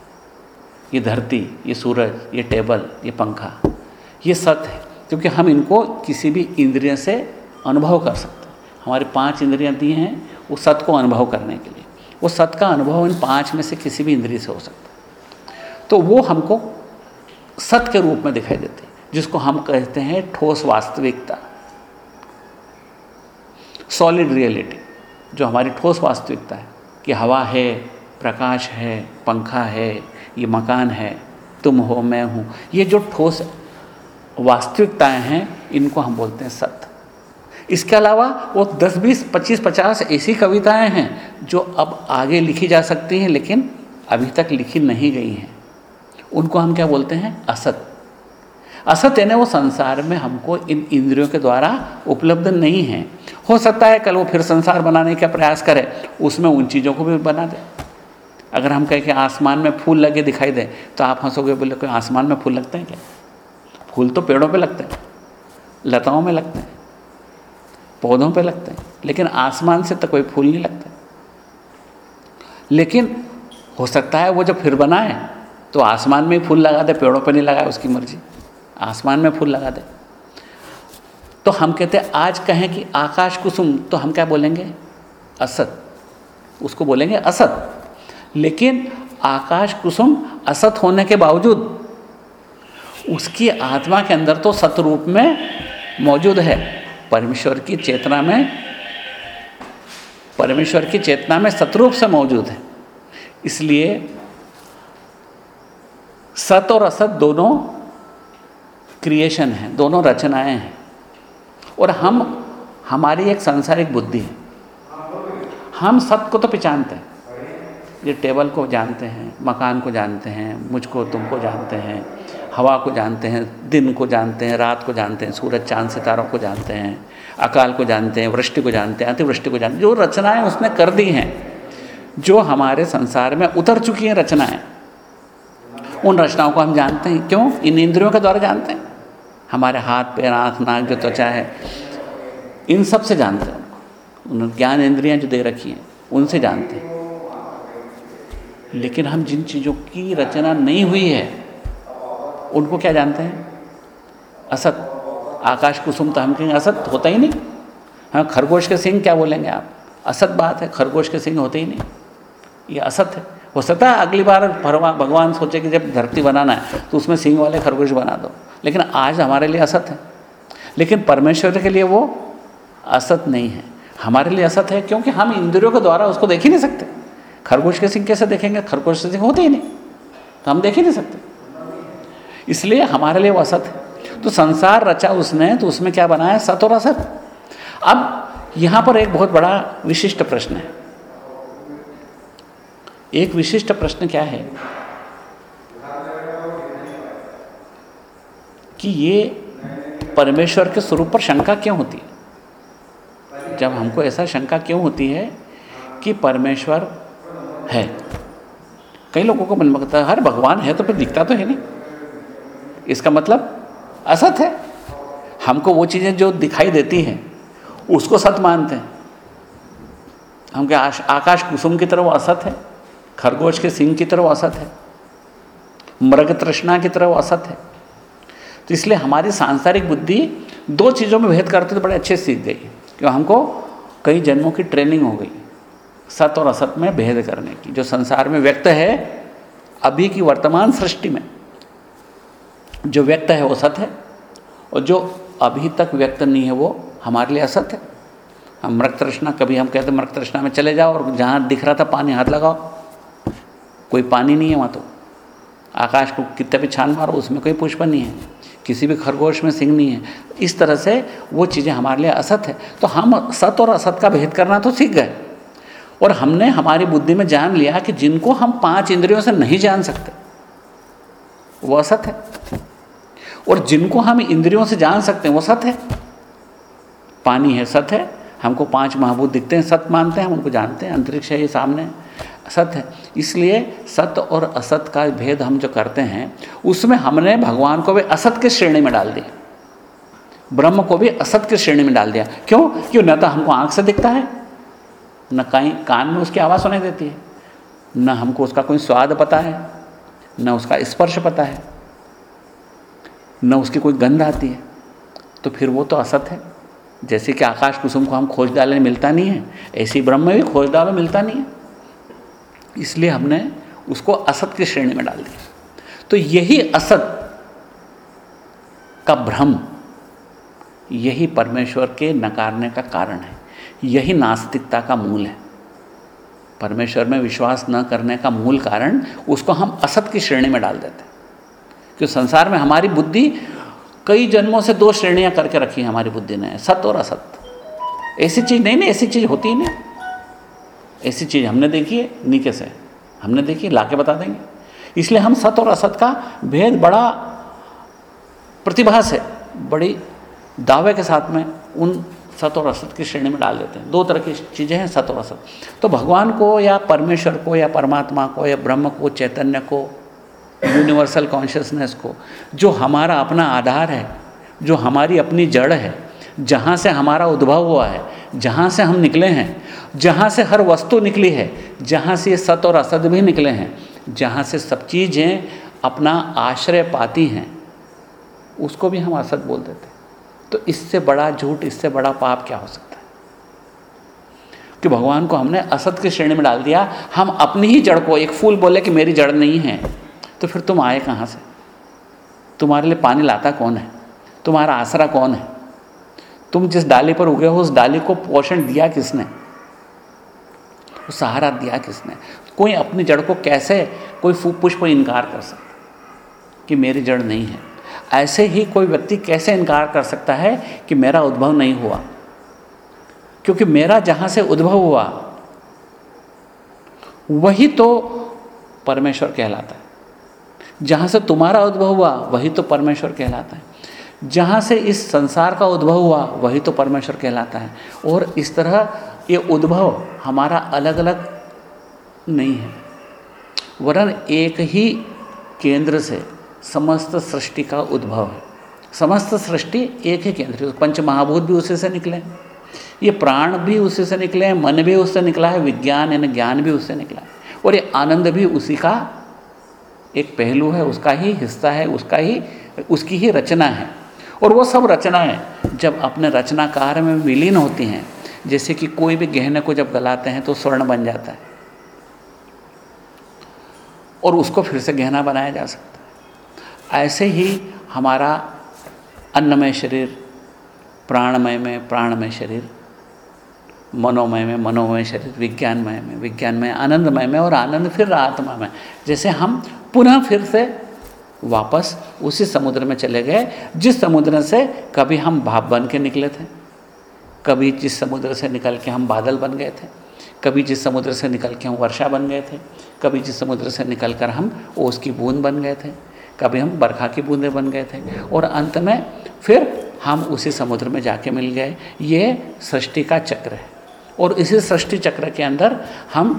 ये धरती, ये सूरज, ये टेबल, ये पंखा, ये सत्य है। क्योंकि हम इनको किसी भी इंद्रिय से अनुभव कर सकते हैं। हमारी पाँच इंद्रियाँ दी हैं, वो सत को अनुभव करने के लिए। वो सत्य का अनुभव इन पाँच में से किसी भी इंद्रिय से हो सकता है। तो वो हमको सत के रूप में दिखाई देते जिसको हम कहते हैं ठोस वास्तविकता। सॉलिड रियलिटी जो हमारी ठोस वास्तविकता है कि हवा है, प्रकाश है, पंखा है, ये मकान है, तुम हो, मैं हूँ। ये जो ठोस वास्तविकताएँ हैं, इनको हम बोलते हैं सत्य इसके अलावा वो 10 बीस 25 50 ऐसी कविताएँ हैं जो अब आगे लिखी जा सकती हैं, लेकिन अभी तक लिखी नहीं गई हैं। उनको हम क्या बोलते हैं? असत। असत यानी वो संसार में हमको इन इंद्रियों के द्वारा उपलब्ध नहीं है। हो सकता है कल वो फिर संसार बनाने का प्रयास करे, उसमें उन चीज़ों को भी बना दे। अगर हम कहें कि आसमान में फूल लगे दिखाई दे तो आप हंसोगे बोले कोई आसमान में फूल लगते हैं क्या? फूल तो पेड़ों पे लगते हैं, लताओं में लगते हैं। पौधों पे लगते हैं, लेकिन आसमान से तो कोई फूल नहीं लगता। लेकिन हो सकता है वो जब फिर बनाए तो आसमान में ही फूल लगा दे, पेड़ों पे नहीं लगाए उसकी मर्ज़ी। आसमान में फूल लगा दे। तो हम कहते हैं, आज कहें कि आकाश कुसुम तो हम क्या बोलेंगे? असत। उसको बोलेंगे असत। लेकिन आकाश कुसुम असत होने के बावजूद, उसकी आत्मा के अंदर तो सतरूप में मौजूद है। परमेश्वर की चेतना में, परमेश्वर की चेतना में सतरूप से मौजूद है। इसलिए सत और असत दोनों क्रिएशन हैं, दोनों रचनाएँ हैं। और हम, हमारी एक सांसारिक बुद्धि है। हम सत को तो पहचानते हैं। ये टेबल को जानते हैं, मकान को जानते हैं, मुझको, तुमको जानते हैं। हवा को जानते हैं, दिन को जानते हैं, रात को जानते हैं, सूरज, चाँद, सितारों को जानते हैं, अकाल को जानते हैं, वृष्टि को जानते हैं, अतिवृष्टि को जानते हैं, जो रचनाएँ उसने कर दी हैं, जो हमारे संसार में उतर चुकी हैं रचनाएँ, उन रचनाओं को हम जानते हैं। क्यों? इन इंद्रियों के द्वारा जानते हैं। हमारे हाथ, पैर, आँख, नाक जो त्वचा है, इन सबसे जानते हैं उनको। उन ज्ञान इंद्रियाँ जो दे रखी हैं, उनसे जानते हैं। लेकिन हम जिन चीज़ों की रचना नहीं हुई है उनको क्या जानते हैं? असत। आकाश कुसुम तो हम कहेंगे असत होता ही नहीं। हाँ खरगोश के सिंह क्या बोलेंगे आप? असत बात है, खरगोश के सिंह होते ही नहीं। ये असत है। हो सकता है अगली बार भगवान सोचे कि जब धरती बनाना है तो उसमें सिंह वाले खरगोश बना दो। लेकिन आज हमारे लिए असत है। लेकिन परमेश्वर के लिए वो असत नहीं है। हमारे लिए असत है क्योंकि हम इंद्रियों के द्वारा उसको देख ही नहीं सकते। खरगोश के सिंह कैसे देखेंगे? खरगोश के सिंह होते ही नहीं। तो हम देख ही नहीं सकते। इसलिए हमारे लिए वो असत है। तो संसार रचा उसने तो उसमें क्या बनाया? सत और असत। अब यहाँ पर एक बहुत बड़ा विशिष्ट प्रश्न है। एक विशिष्ट प्रश्न क्या है? कि ये परमेश्वर के स्वरूप पर शंका क्यों होती है? जब हमको ऐसा शंका क्यों होती है कि परमेश्वर है? कई लोगों को मन में है, हर भगवान है तो फिर दिखता तो है नहीं। इसका मतलब असत है। हमको वो चीज़ें जो दिखाई देती हैं, उसको सत मानते हैं। हम क्या आकाश कुसुम की तरह वो असत है? खरगोश के सिंह की तरह असत है? मृग तृष्णा की तरह असत है? तो इसलिए हमारी सांसारिक बुद्धि दो चीज़ों में भेद करते तो बड़े अच्छे सीख गई क्यों? हमको कई जन्मों की ट्रेनिंग हो गई। सत और असत में भेद करने की, जो संसार में व्यक्त है, अभी की वर्तमान सृष्टि में। जो व्यक्त है वो सत है और जो अभी तक व्यक्त नहीं है वो हमारे लिए असत है। हम मृत तृष्णा, कभी हम कहते मृग तृष्णा में चले जाओ और जहाँ दिख रहा था पानी, हाथ लगाओ। कोई पानी नहीं है वहाँ तो। आकाश को कितने भी छान मारो, उसमें कोई पुष्प नहीं है। किसी भी खरगोश में सिंह नहीं है। इस तरह से वो चीज़ें हमारे लिए असत है। तो हम सत और असत का भेद करना तो सीख गए और हमने हमारी बुद्धि में जान लिया कि जिनको हम पाँच इंद्रियों से नहीं जान सकते, वो असत है। और जिनको हम इंद्रियों से जान सकते हैं, वो सत है। पानी है, सत है। हमको पाँच महाभूत दिखते हैं, सत मानते हैं, हम उनको जानते हैं, अंतरिक्ष है ये, सामने सत है। इसलिए सत्य और असत का भेद हम जो करते हैं, उसमें हमने भगवान को भी असत के श्रेणी में डाल दिया। ब्रह्म को भी असत के श्रेणी में डाल दिया। क्यों? क्यों? न तो हमको आँख से दिखता है, न कहीं कान में उसकी आवाज़ सुनाई देती है, न हमको उसका कोई स्वाद पता है, न उसका स्पर्श पता है। न उसकी कोई गंध आती है। तो फिर वो तो असत है। जैसे कि आकाश कुसुम को हम खोज डाले मिलता नहीं है, ऐसी ब्रह्म भी खोज डाले मिलता नहीं है। इसलिए हमने उसको असत की श्रेणी में डाल दिया। तो यही असत का भ्रम, यही परमेश्वर के नकारने का कारण है। यही नास्तिकता का मूल है। परमेश्वर में विश्वास न करने का मूल कारण, उसको हम असत की श्रेणी में डाल देते हैं। क्योंकि संसार में हमारी बुद्धि कई जन्मों से दो श्रेणियाँ करके रखी हैं हमारी बुद्धि ने सत्य और असत। ऐसी चीज़ नहीं नहीं, ऐसी चीज़ होती ही नहीं। ऐसी चीज़ हमने देखी है नीचे से। हमने देखी ला के बता देंगे। इसलिए हम सत्य और असत का भेद बड़ा प्रतिभा से, बड़ी दावे के साथ में उन सत और असत की श्रेणी में डाल देते हैं। दो तरह की चीज़ें हैं, सत और असत। तो भगवान को या परमेश्वर को या परमात्मा को या ब्रह्म को, चैतन्य को यूनिवर्सल कॉन्शियसनेस को, जो हमारा अपना आधार है, जो हमारी अपनी जड़ है, जहाँ से हमारा उद्भव हुआ है, जहाँ से हम निकले हैं, जहाँ से हर वस्तु निकली है, जहाँ से सत और असत भी निकले हैं, जहाँ से सब चीज़ें अपना आश्रय पाती हैं, उसको भी हम असत बोल देते हैं। तो इससे बड़ा झूठ, इससे बड़ा पाप क्या हो सकता है? कि भगवान को हमने असत की श्रेणी में डाल दिया, हम अपनी ही जड़ को, एक फूल बोले कि मेरी जड़ नहीं है। तो फिर तुम आए कहाँ से? तुम्हारे लिए पानी लाता कौन है? तुम्हारा आसरा कौन है? तुम जिस डाली पर उगे हो, उस डाली को पोषण दिया किसने? सहारा दिया किसने? कोई अपनी जड़ को कैसे कोई पुष्प इनकार कर सकता कि मेरी जड़ नहीं है? ऐसे ही कोई व्यक्ति कैसे इनकार कर सकता है कि मेरा उद्भव नहीं हुआ? क्योंकि मेरा जहाँ से उद्भव हुआ, वही तो परमेश्वर कहलाता है। जहाँ से तुम्हारा उद्भव हुआ, वही तो परमेश्वर कहलाता है। जहाँ से इस संसार का उद्भव हुआ, वही तो परमेश्वर कहलाता है। और इस तरह ये उद्भव हमारा अलग अलग नहीं है। वरन एक ही केंद्र से समस्त सृष्टि का उद्भव है। समस्त सृष्टि एक ही केंद्र पंच महाभूत भी उसी से निकले ये प्राण भी उसी से निकले हैं, मन भी उससे निकला है, विज्ञान यानी ज्ञान भी उससे निकला है। और ये आनंद भी उसी का एक पहलू है, उसका ही हिस्सा है, उसका ही, उसकी ही रचना है। और वो सब रचनाएँ जब अपने रचनाकार में विलीन होती हैं, जैसे कि कोई भी गहने को जब गलाते हैं तो स्वर्ण बन जाता है। और उसको फिर से गहना बनाया जा सकता है। ऐसे ही हमारा अन्नमय शरीर, प्राणमय में प्राणमय शरीर, मनोमय में मनोमय शरीर, विज्ञानमय में विज्ञानमय, आनंदमय में और आनंद फिर आत्मा में। जैसे हम पुनः फिर से वापस उसी समुद्र में चले गए, जिस समुद्र से कभी हम भाप बन के निकले थे, कभी जिस समुद्र से निकल के हम बादल बन गए थे, कभी जिस समुद्र से निकल के हम वर्षा बन गए थे, कभी जिस समुद्र से निकल कर हम ओस की बूंद बन गए थे, कभी हम बरखा की बूंदें बन गए थे। और अंत में फिर हम उसी समुद्र में जाके मिल गए। ये सृष्टि का चक्र है। और इसी सृष्टि चक्र के अंदर हम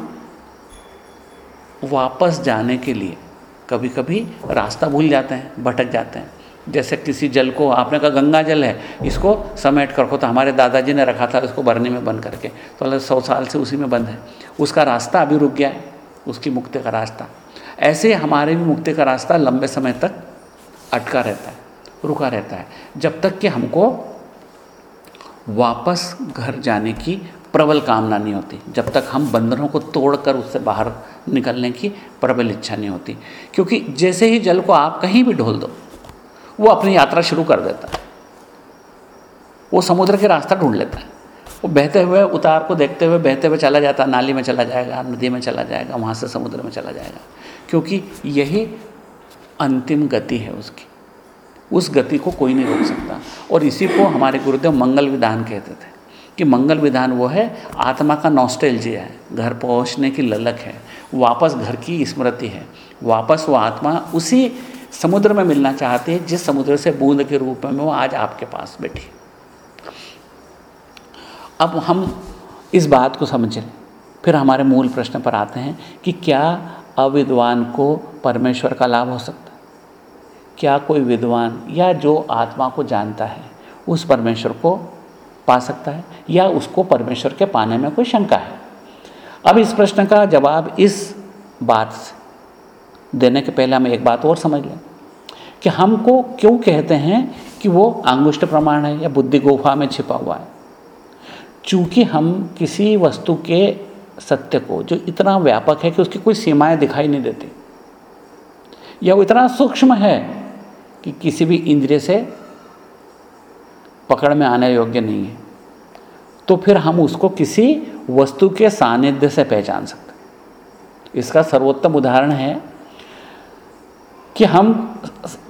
वापस जाने के लिए कभी कभी रास्ता भूल जाते हैं, भटक जाते हैं। जैसे किसी जल को, आपने कहा गंगा जल है, इसको समेट कर रखो तो हमारे दादाजी ने रखा था इसको भरने में बंद करके तो अल्लाह सौ साल से उसी में बंद है। उसका रास्ता अभी रुक गया है, उसकी मुक्ति का रास्ता। ऐसे हमारे भी मुक्ति का रास्ता लंबे समय तक अटका रहता है, रुका रहता है। जब तक कि हमको वापस घर जाने की प्रबल कामना नहीं होती। जब तक हम बंधनों को तोड़कर उससे बाहर निकलने की प्रबल इच्छा नहीं होती। क्योंकि जैसे ही जल को आप कहीं भी ढोल दो, वो अपनी यात्रा शुरू कर देता है। वो समुद्र के रास्ता ढूंढ लेता है। वो बहते हुए उतार को देखते हुए बहते हुए चला जाता नाली में चला जाएगा, नदी में चला जाएगा, वहाँ से समुद्र में चला जाएगा। क्योंकि यही अंतिम गति है उसकी। उस गति को कोई नहीं रोक सकता। और इसी को हमारे गुरुदेव मंगल विधान कहते थे। कि मंगल विधान वो है, आत्मा का नॉस्टेलजिया है, घर पहुँचने की ललक है, वापस घर की स्मृति है, वापस वो आत्मा उसी समुद्र में मिलना चाहती है, जिस समुद्र से बूंद के रूप में वो आज आपके पास बैठी अब हम इस बात को समझें, फिर हमारे मूल प्रश्न पर आते हैं कि क्या अविद्वान को परमेश्वर का लाभ हो सकता क्या कोई विद्वान या जो आत्मा को जानता है, उस परमेश्वर को पा सकता है या उसको परमेश्वर के पाने में कोई शंका है। अब इस प्रश्न का जवाब इस बात से देने के पहले हम एक बात और समझ लें कि हमको क्यों कहते हैं कि वो अंगुष्ठ प्रमाण है या बुद्धि गुफा में छिपा हुआ है। चूँकि हम किसी वस्तु के सत्य को, जो इतना व्यापक है कि उसकी कोई सीमाएँ दिखाई नहीं देती, या वो इतना सूक्ष्म है कि किसी भी इंद्रिय से पकड़ में आने योग्य नहीं है। तो फिर हम उसको किसी वस्तु के सानिध्य से पहचान सकते इसका सर्वोत्तम उदाहरण है कि हम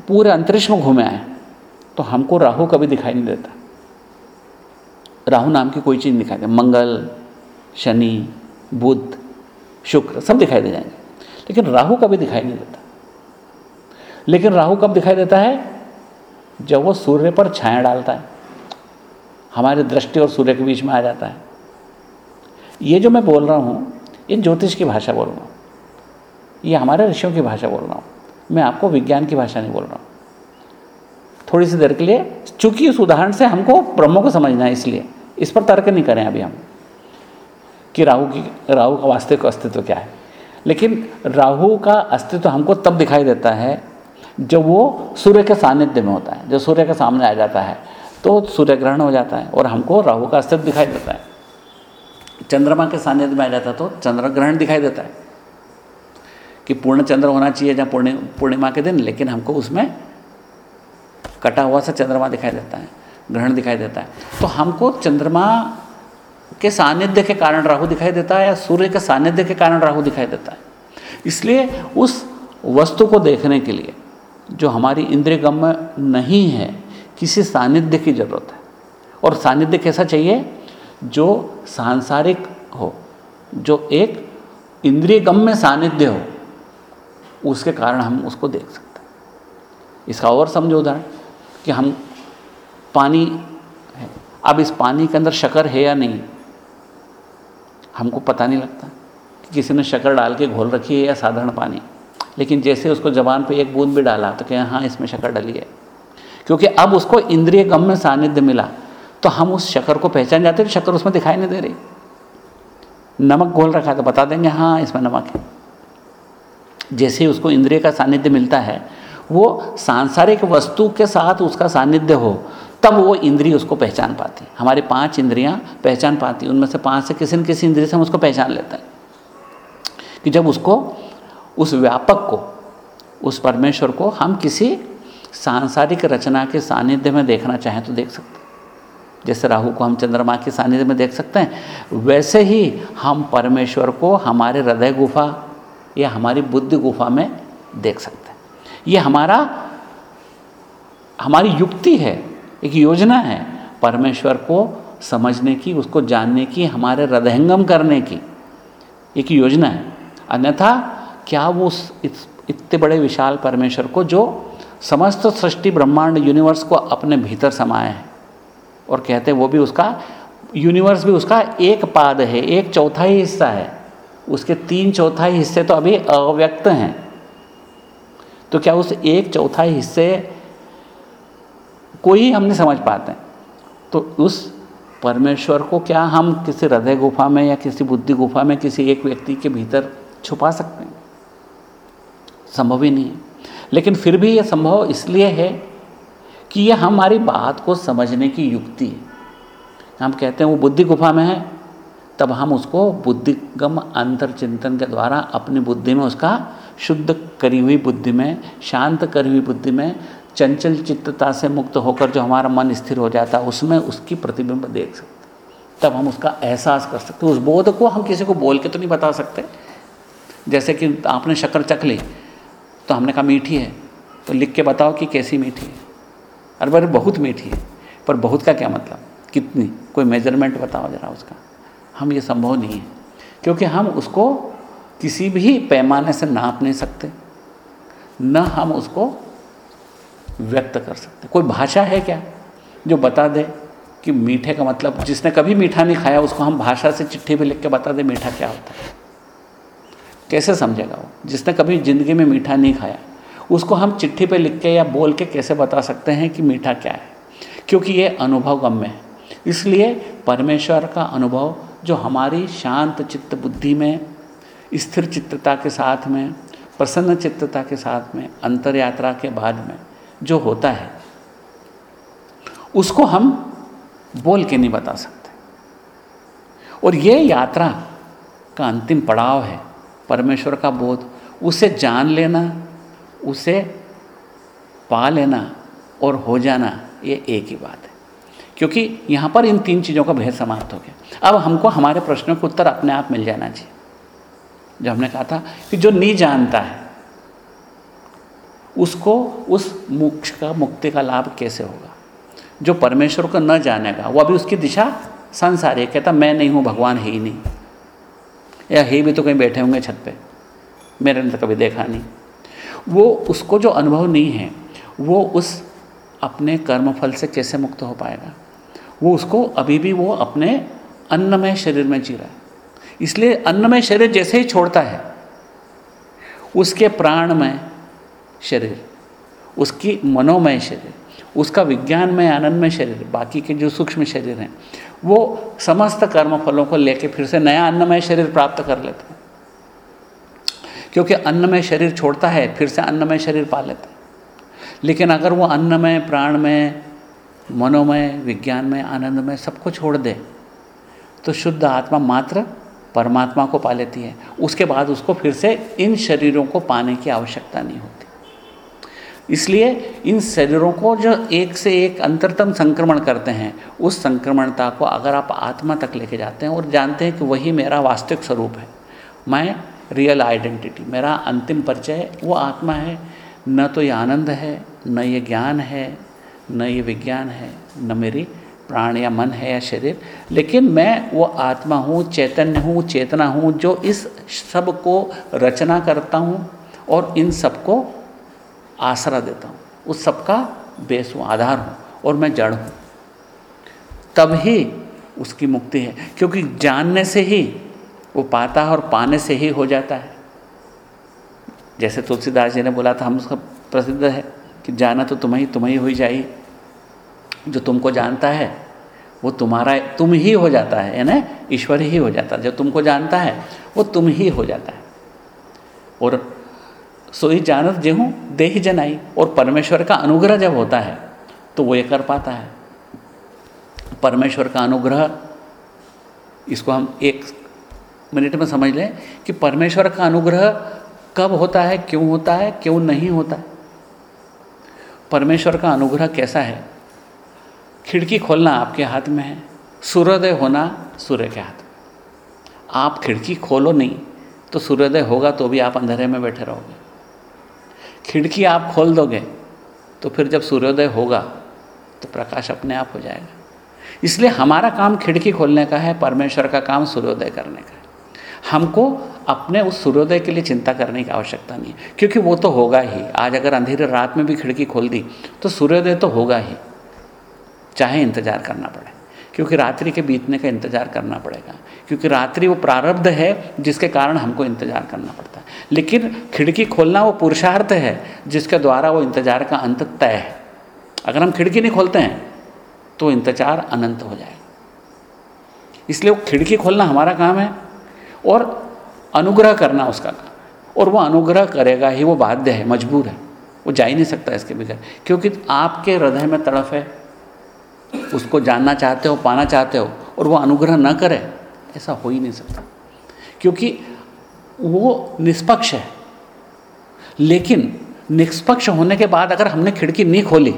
पूरे अंतरिक्ष में घूमे आए तो हमको राहु कभी दिखाई नहीं देता। राहु नाम की कोई चीज़ दिखाई दे, मंगल, शनि, बुध, शुक्र, सब दिखाई दे जाएँगे। लेकिन राहु कभी दिखाई नहीं देता। लेकिन राहु कब दिखाई देता है? जब वो सूर्य पर छाया डालता है। हमारी दृष्टि और सूर्य के बीच में आ जाता है। ये जो मैं बोल रहा हूँ, ये ज्योतिष की भाषा बोल रहा हूँ। ये हमारे ऋषियों की भाषा बोल रहा हूँ। मैं आपको विज्ञान की भाषा नहीं बोल रहा हूँ। थोड़ी सी देर के लिए, चूँकि उस उदाहरण से हमको ब्रह्मों को समझना है इसलिए, इस पर तर्क नहीं करें अभी हम, कि राहु की, राहु का वास्तविक अस्तित्व क्या है। लेकिन राहु का अस्तित्व हमको तब दिखाई देता है, जब वो सूर्य के सानिध्य में होता है, जब सूर्य के सामने आ जाता है। तो सूर्य ग्रहण हो जाता है और हमको राहु का अस्तित्व दिखाई देता है। चंद्रमा के सानिध्य में आ जाता है तो चंद्र ग्रहण दिखाई देता है कि पूर्ण चंद्र होना चाहिए जहाँ पूर्णिमा के दिन, लेकिन हमको उसमें कटा हुआ सा चंद्रमा दिखाई देता है, ग्रहण दिखाई देता है। तो हमको चंद्रमा के सानिध्य के कारण राहु दिखाई देता है या सूर्य के सानिध्य के कारण राहु दिखाई देता है। इसलिए उस वस्तु को देखने के लिए जो हमारी इंद्रिय गम्य नहीं है किसी सानिध्य की ज़रूरत है। और सानिध्य कैसा चाहिए? जो सांसारिक हो, जो एक इंद्रिय गम्य सानिध्य हो, उसके कारण हम उसको देख सकते हैं। इसका और समझो उदाहरण, कि हम पानी है, अब इस पानी के अंदर शक्कर है या नहीं, हमको पता नहीं लगता कि किसी ने शक्कर डाल के घोल रखी है या साधारण पानी। लेकिन जैसे उसको जबान पे एक बूंद भी डाला तो कहें हाँ इसमें शक्कर डली है। क्योंकि अब उसको इंद्रिय गम में सानिध्य मिला तो हम उस शक्कर को पहचान जाते तो शक्कर उसमें दिखाई नहीं दे रही। नमक घोल रखा है तो बता देंगे हाँ इसमें नमक है। जैसे ही उसको इंद्रिय का सानिध्य मिलता है, वो सांसारिक वस्तु के साथ उसका सानिध्य हो, तब वो इंद्रिय उसको पहचान पाती। हमारी पाँच इंद्रियाँ पहचान पाती, उनमें से पाँच से किसी न किसी इंद्रिय से हम उसको पहचान लेते हैं। कि जब उसको, उस व्यापक को, उस परमेश्वर को हम किसी सांसारिक रचना के सानिध्य में देखना चाहें तो देख सकते हैं। जैसे राहु को हम चंद्रमा के सानिध्य में देख सकते हैं। वैसे ही हम परमेश्वर को हमारे हृदय गुफा या हमारी बुद्धि गुफा में देख सकते हैं। ये हमारा, हमारी युक्ति है, एक योजना है परमेश्वर को समझने की, उसको जानने की, हमारे हृदयंगम करने की एक योजना है। अन्यथा क्या वो इतने बड़े विशाल परमेश्वर को जो समस्त सृष्टि ब्रह्मांड यूनिवर्स को अपने भीतर समाए हैं। और कहते हैं, वो भी उसका यूनिवर्स भी उसका एक पाद है, एक चौथाई हिस्सा है। उसके तीन चौथाई हिस्से तो अभी अव्यक्त हैं। तो क्या उस एक चौथाई हिस्से को ही हम नहीं समझ पाते? हैं तो उस परमेश्वर को क्या हम किसी हृदय गुफा में या किसी बुद्धि गुफा में किसी एक व्यक्ति के भीतर छुपा सकते हैं? संभव ही नहीं है। लेकिन फिर भी ये संभव इसलिए है कि ये हमारी बात को समझने की युक्ति है। हम कहते हैं वो बुद्धि गुफा में है, तब हम उसको बुद्धिगम अंतर चिंतन के द्वारा अपनी बुद्धि में उसका शुद्ध करी हुई बुद्धि में, शांत करी हुई बुद्धि में, चंचल चित्तता से मुक्त होकर जो हमारा मन स्थिर हो जाता है उसमें उसकी प्रतिबिंब देख सकते तब हम उसका एहसास कर सकते उस बोध को हम किसी को बोल के तो नहीं बता सकते। जैसे कि आपने शक्कर चख ली तो हमने कहा, मीठी है। तो लिख के बताओ कि कैसी मीठी है। अरे बारे बहुत मीठी है। पर बहुत का क्या मतलब? कितनी? कोई मेज़रमेंट बताओ जरा उसका। हम ये संभव नहीं है, क्योंकि हम उसको किसी भी पैमाने से नाप नहीं सकते। न हम उसको व्यक्त कर सकते। कोई भाषा है क्या जो बता दे कि मीठे का मतलब? जिसने कभी मीठा नहीं खाया, उसको हम भाषा से चिट्ठी भी लिख के बता दें मीठा क्या होता है। कैसे समझेगा वो? जिसने कभी ज़िंदगी में मीठा नहीं खाया, उसको हम चिट्ठी पे लिख के या बोल के कैसे बता सकते हैं कि मीठा क्या है? क्योंकि ये अनुभव गम्य है। इसलिए परमेश्वर का अनुभव, जो हमारी शांत चित्त बुद्धि में, स्थिर चित्तता के साथ में, प्रसन्न चित्तता के साथ में, अंतर यात्रा के बाद में, जो होता है, उसको हम बोल के नहीं बता सकते। और ये यात्रा का अंतिम पड़ाव है। परमेश्वर का बोध। उसे जान लेना, उसे पा लेना और हो जाना, ये एक ही बात है। क्योंकि यहाँ पर इन तीन चीज़ों का भेद समाप्त हो गया। अब हमको हमारे प्रश्नों का उत्तर अपने आप मिल जाना चाहिए। जो हमने कहा था कि जो नहीं जानता है, उसको उस मोक्ष का, मुक्ति का लाभ कैसे होगा? जो परमेश्वर को न जानेगा, वो अभी उसकी दिशा संसार है। कहता, मैं नहीं हूँ, भगवान है ही नहीं। या हे भी तो कहीं बैठे होंगे छत पे। मेरे ने तो कभी देखा नहीं। वो उसको जो अनुभव नहीं है, वो उस अपने कर्मफल से कैसे मुक्त हो पाएगा? वो उसको अभी भी वो अपने अन्नमय शरीर में जी रहा है। इसलिए अन्नमय शरीर जैसे ही छोड़ता है, उसके प्राणमय शरीर, उसकी मनोमय शरीर उसका विज्ञानमय आनंदमय शरीर, बाकी के जो सूक्ष्म शरीर हैं, वो समस्त कर्म फलों को लेके फिर से नया अन्नमय शरीर प्राप्त कर लेते हैं। क्योंकि अन्नमय शरीर छोड़ता है, फिर से अन्नमय शरीर पा लेता है। लेकिन अगर वो अन्नमय, प्राणमय, मनोमय, विज्ञानमय, आनंदमय सबको छोड़ दे तो शुद्ध आत्मा मात्र परमात्मा को पा लेती है। उसके बाद उसको फिर से इन शरीरों को पाने की आवश्यकता नहीं होती। इसलिए इन शरीरों को जो एक से एक अंतरतम संक्रमण करते हैं, उस संक्रमणता को अगर आप आत्मा तक लेके जाते हैं और जानते हैं कि वही मेरा वास्तविक स्वरूप है, मैं रियल आइडेंटिटी मेरा अंतिम परिचय, वो आत्मा है, न तो ये आनंद है, न ये ज्ञान है, न ये विज्ञान है, न मेरी प्राण या मन है या शरीर, लेकिन मैं वो आत्मा हूँ, चैतन्य हूँ, चेतना हूँ, जो इस सबको रचना करता हूँ और इन सबको आसरा देता हूँ। उस सबका बेस हूँ, आधार हूँ और मैं जड़ हूँ। तब ही उसकी मुक्ति है, क्योंकि जानने से ही वो पाता है और पाने से ही हो जाता है। जैसे तुलसीदास जी ने बोला था, हम उसका प्रसिद्ध है कि जाना तो तुम्हें ही तुम्हें ही हुई जाई जो तुमको जानता है, वो तुम्हारा, तुम ही हो जाता है, यानी ईश्वर ही हो जाता है। जो तुमको जानता है, वो तुम ही हो जाता है। और सोई जानत जेहूँ दे ही जनाई और परमेश्वर का अनुग्रह जब होता है तो वो ये कर पाता है। परमेश्वर का अनुग्रह, इसको हम एक मिनट में समझ लें कि परमेश्वर का अनुग्रह कब होता है, क्यों होता है, क्यों नहीं होता है। परमेश्वर का अनुग्रह कैसा है? खिड़की खोलना आपके हाथ में है, सूर्योदय होना सूर्य के हाथ में। आप खिड़की खोलो नहीं तो सूर्योदय होगा तो भी आप अंधेरे में बैठे रहोगे। खिड़की आप खोल दोगे तो फिर जब सूर्योदय होगा तो प्रकाश अपने आप हो जाएगा। इसलिए हमारा काम खिड़की खोलने का है, परमेश्वर का काम सूर्योदय करने का है। हमको अपने उस सूर्योदय के लिए चिंता करने की आवश्यकता नहीं है, क्योंकि वो तो होगा ही। आज अगर अंधेरे रात में भी खिड़की खोल दी तो सूर्योदय तो होगा ही, चाहे इंतज़ार करना पड़े, क्योंकि रात्रि के बीतने का इंतज़ार करना पड़ेगा। क्योंकि रात्रि वो प्रारब्ध है, जिसके कारण हमको इंतज़ार करना पड़ता है। लेकिन खिड़की खोलना वो पुरुषार्थ है, जिसके द्वारा वो इंतज़ार का अंत तय है। अगर हम खिड़की नहीं खोलते हैं तो इंतज़ार अनंत हो जाएगा। इसलिए वो खिड़की खोलना हमारा काम है, और अनुग्रह करना उसका काम। और वो अनुग्रह करेगा ही, वो बाध्य है, मजबूर है। वो जा ही नहीं सकता इसके बगैर। क्योंकि आपके हृदय में तड़फ है, उसको जानना चाहते हो, पाना चाहते हो, और वो अनुग्रह न करे ऐसा हो ही नहीं सकता। क्योंकि वो निष्पक्ष है। लेकिन निष्पक्ष होने के बाद अगर हमने खिड़की नहीं खोली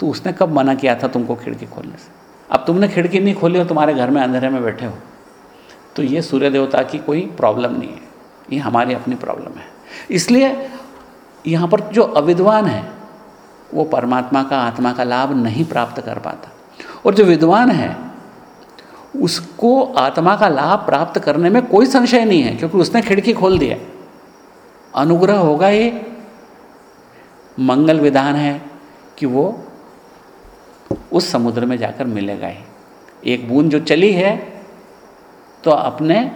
तो उसने कब मना किया था तुमको खिड़की खोलने से? अब तुमने खिड़की नहीं खोली और तुम्हारे घर में, अंधेरे में बैठे हो तो ये सूर्य देवता की कोई प्रॉब्लम नहीं है। ये हमारी अपनी प्रॉब्लम है। इसलिए यहाँ पर जो अविद्वान है, वो परमात्मा का, आत्मा का लाभ नहीं प्राप्त कर पाता। और जो विद्वान है उसको आत्मा का लाभ प्राप्त करने में कोई संशय नहीं है, क्योंकि उसने खिड़की खोल दिया अनुग्रह होगा ही मंगल विधान है कि वो उस समुद्र में जाकर मिलेगा ही। एक बूंद जो चली है तो अपने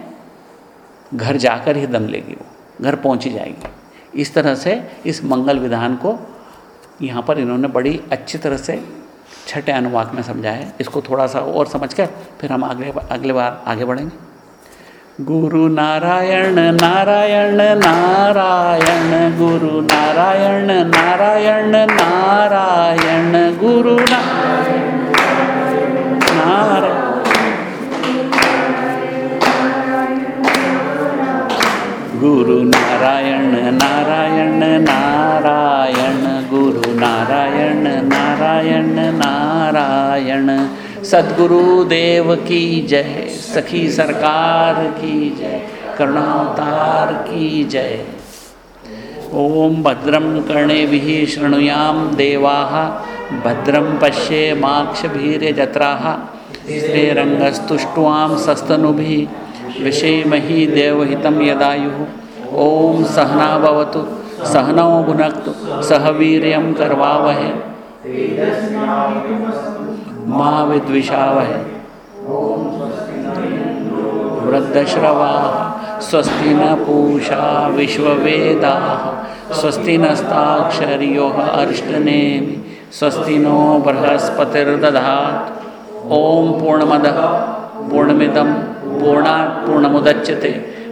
घर जाकर ही दम लेगी वो। घर पहुँची जाएगी। इस तरह से इस मंगल विधान को यहाँ पर इन्होंने बड़ी अच्छी तरह से छठे अनुवाक में समझा है इसको थोड़ा सा और समझ कर फिर हम अगले अगले बार आगे बढ़ेंगे। गुरु नारायण नारायण नारायण, गुरु नारायण नारायण नारायण, गुरु नारायण। गुरु नारायण नारायण नारायण नारायण नारायण नारायण। सदगुरुदेव की जय, सखी सरकार की जय, करुणावतार की जय। ओम भद्रम कर्णेभिः शृणुयाम देवाः, भद्रं पश्येमाक्षभिर्यजत्राः श्रीरङ्गस्तुष्ट्वां सस्तनुभिः, विषेमहि देवहितं यदायुः। ॐ सहना भवतु। सहनौ भुनक्तु सह वीर्यं करवावहे। मा विद्विषावहे। वृद्धश्रवाः, स्वस्ति न पूषा विश्ववेदाः, स्वस्ति नस्ताक्षर्योः अर्ष्टनेमि स्वस्ति नो बृहस्पतिर्दधात्। ॐ पूर्णमदः, पूर्णमिदं, पूर्णात् पूर्णमुदच्यते।